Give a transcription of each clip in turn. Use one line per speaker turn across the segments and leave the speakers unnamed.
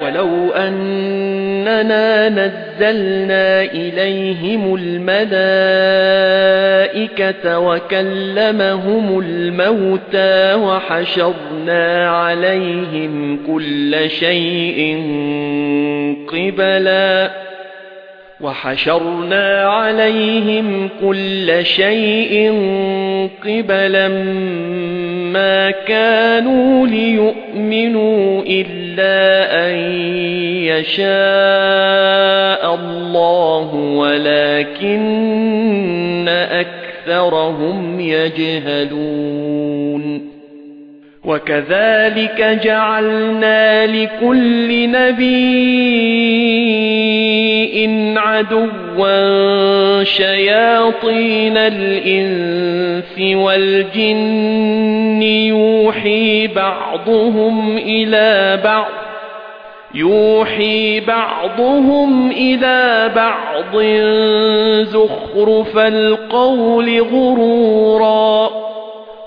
ولو أننا نزلنا إليهم الملائكة وكلمهم الموتى وحشرنا عليهم كل شيء قبلا وحشرنا عليهم كل شيء قبلا ما كانوا ليؤمنوا إلا أن يشاء الله ولكن أكثرهم يجهلون. وكذلك جعلنا لكل نبي عدوا شياطين الإنس والجن يوحي بعضهم إلى بعض يوحي بعضهم إلى بعض زخرف القول غرورا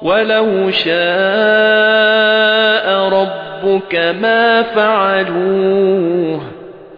ولو شاء ربك ما فعلوه.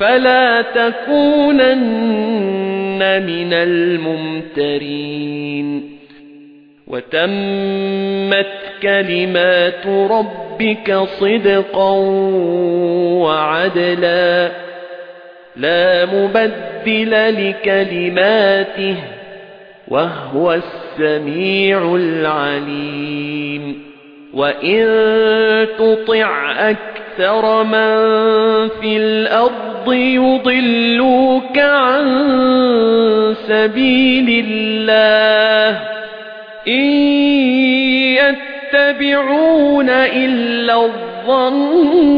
فلا تكونن من الممترين. وتمت كلمات ربك صدقا وعدلا. لا مبدل لكلماته وهو السميع العليم. وإن تطع أكثر من في الأرض يضلوك عن سبيل الله إن يتبعون إلا الظن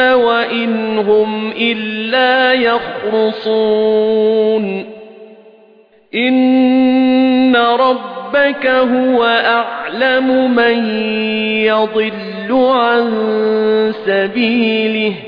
وإن هم إلا يخرصون إن ربك هو أعلم من يضل عن سبيله